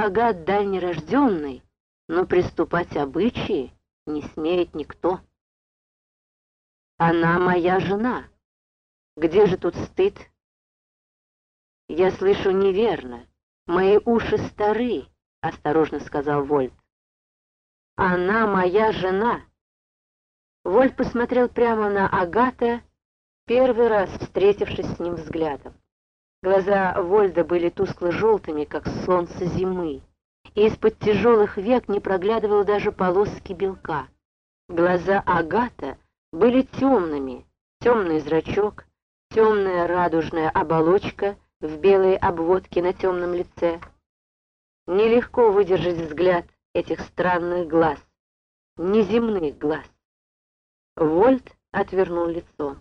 Агат дальнерожденный, но приступать обычаи не смеет никто. Она моя жена. Где же тут стыд? Я слышу неверно. Мои уши стары, осторожно сказал Вольт. Она моя жена. Вольт посмотрел прямо на Агата, первый раз встретившись с ним взглядом. Глаза Вольда были тускло-желтыми, как солнце зимы, и из-под тяжелых век не проглядывал даже полоски белка. Глаза Агата были темными, темный зрачок, темная радужная оболочка в белой обводке на темном лице. Нелегко выдержать взгляд этих странных глаз, неземных глаз. Вольт отвернул лицо.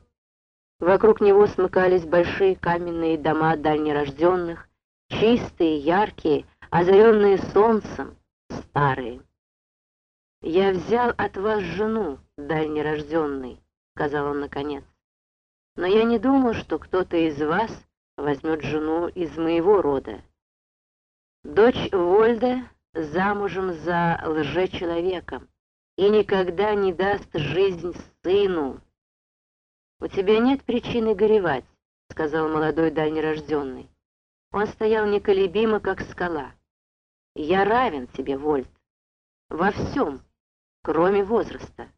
Вокруг него смыкались большие каменные дома дальнерожденных, чистые, яркие, озаренные солнцем, старые. «Я взял от вас жену, дальнерожденный», — сказал он наконец. «Но я не думал, что кто-то из вас возьмет жену из моего рода. Дочь Вольда замужем за лжечеловеком и никогда не даст жизнь сыну». «У тебя нет причины горевать», — сказал молодой дальнерожденный. Он стоял неколебимо, как скала. «Я равен тебе, Вольт, во всем» кроме возраста.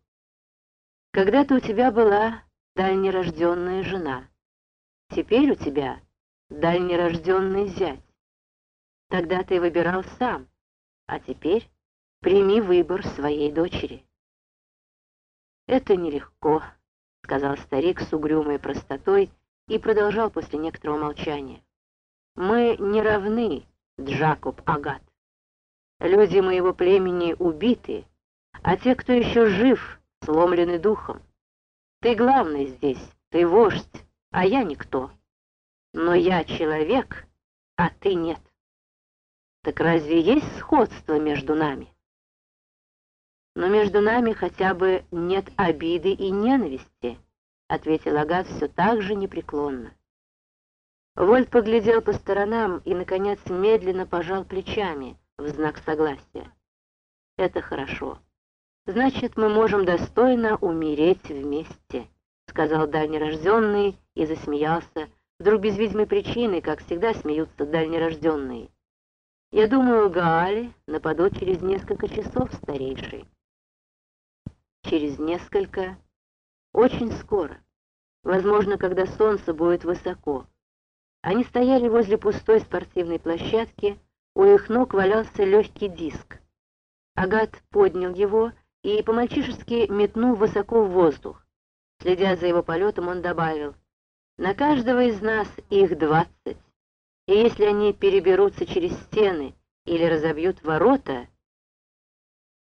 Когда-то у тебя была дальнерожденная жена. Теперь у тебя дальнерожденный зять. Тогда ты выбирал сам, а теперь прими выбор своей дочери. Это нелегко, сказал старик с угрюмой простотой и продолжал после некоторого молчания. Мы не равны, Джакоб Агат. Люди моего племени убиты, а те, кто еще жив, сломлены духом. Ты главный здесь, ты вождь, а я никто. Но я человек, а ты нет. Так разве есть сходство между нами? Но между нами хотя бы нет обиды и ненависти, ответил Агат все так же непреклонно. Вольт поглядел по сторонам и, наконец, медленно пожал плечами в знак согласия. Это хорошо. Значит, мы можем достойно умереть вместе, сказал дальнерожденный и засмеялся, вдруг без видимой причины, как всегда смеются дальнерожденные. Я думаю, Гаали нападут через несколько часов, старейший. Через несколько, очень скоро, возможно, когда солнце будет высоко. Они стояли возле пустой спортивной площадки, у их ног валялся легкий диск. Агат поднял его и по-мальчишески метнул высоко в воздух. Следя за его полетом, он добавил, «На каждого из нас их двадцать, и если они переберутся через стены или разобьют ворота,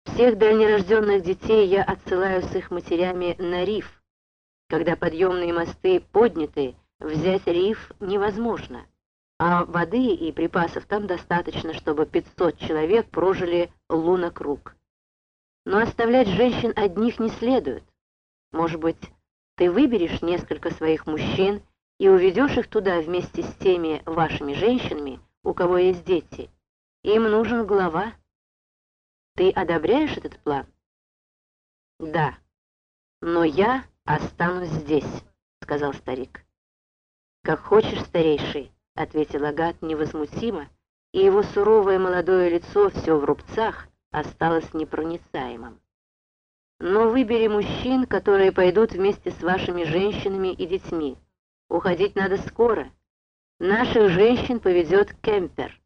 всех дальнерожденных детей я отсылаю с их матерями на риф. Когда подъемные мосты подняты, взять риф невозможно, а воды и припасов там достаточно, чтобы 500 человек прожили лунокруг. Но оставлять женщин одних не следует. Может быть, ты выберешь несколько своих мужчин и уведешь их туда вместе с теми вашими женщинами, у кого есть дети. Им нужен глава. Ты одобряешь этот план? Да, но я останусь здесь, сказал старик. Как хочешь, старейший, ответил Агат невозмутимо, и его суровое молодое лицо все в рубцах, осталось непроницаемым. Но выбери мужчин, которые пойдут вместе с вашими женщинами и детьми. Уходить надо скоро. Наших женщин поведет Кемпер.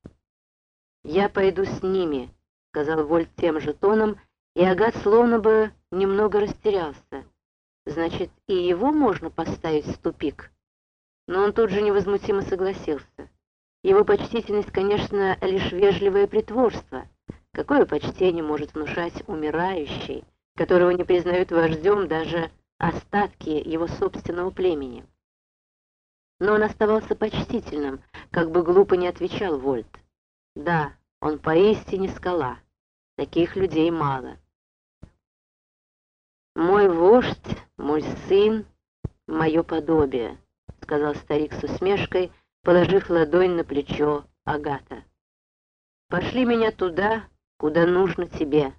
Я пойду с ними, сказал Вольт тем же тоном, и Агат словно бы немного растерялся. Значит, и его можно поставить в тупик. Но он тут же невозмутимо согласился. Его почтительность, конечно, лишь вежливое притворство — Какое почтение может внушать умирающий, которого не признают вождем даже остатки его собственного племени? Но он оставался почтительным, как бы глупо не отвечал Вольт. Да, он поистине скала. Таких людей мало. «Мой вождь, мой сын, мое подобие», — сказал старик с усмешкой, положив ладонь на плечо Агата. Пошли меня туда, куда нужно тебе.